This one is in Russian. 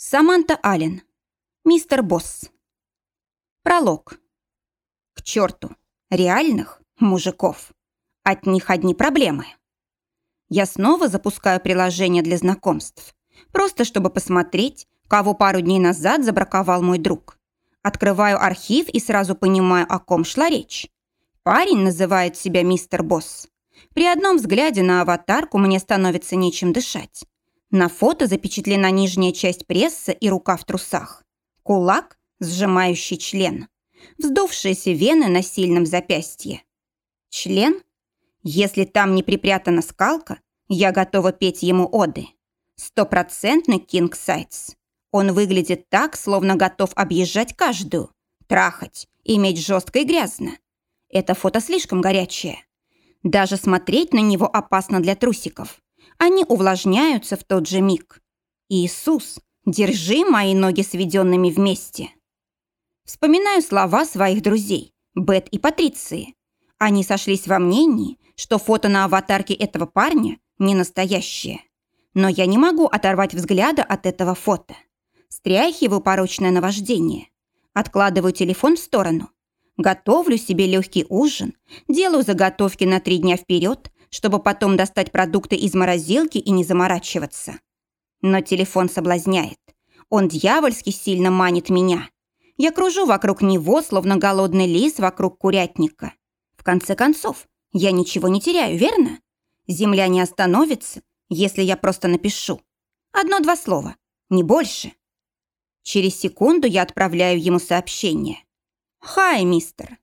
Саманта Аллен. Мистер Босс. Пролог. К черту. Реальных мужиков. От них одни проблемы. Я снова запускаю приложение для знакомств. Просто чтобы посмотреть, кого пару дней назад забраковал мой друг. Открываю архив и сразу понимаю, о ком шла речь. Парень называет себя мистер Босс. При одном взгляде на аватарку мне становится нечем дышать. На фото запечатлена нижняя часть пресса и рука в трусах. Кулак, сжимающий член. Вздувшиеся вены на сильном запястье. Член? Если там не припрятана скалка, я готова петь ему оды. Стопроцентный кинг сайтс. Он выглядит так, словно готов объезжать каждую, трахать, иметь жестко и грязно. Это фото слишком горячее. Даже смотреть на него опасно для трусиков. Они увлажняются в тот же миг. Иисус, держи мои ноги сведенными вместе. Вспоминаю слова своих друзей, Бет и Патриции. Они сошлись во мнении, что фото на аватарке этого парня не настоящее. Но я не могу оторвать взгляда от этого фото. Стряхиваю порочное наваждение. Откладываю телефон в сторону. Готовлю себе легкий ужин, делаю заготовки на три дня вперед, чтобы потом достать продукты из морозилки и не заморачиваться. Но телефон соблазняет. Он дьявольски сильно манит меня. Я кружу вокруг него, словно голодный лис вокруг курятника. В конце концов, я ничего не теряю, верно? Земля не остановится, если я просто напишу. Одно-два слова, не больше. Через секунду я отправляю ему сообщение. «Хай, мистер.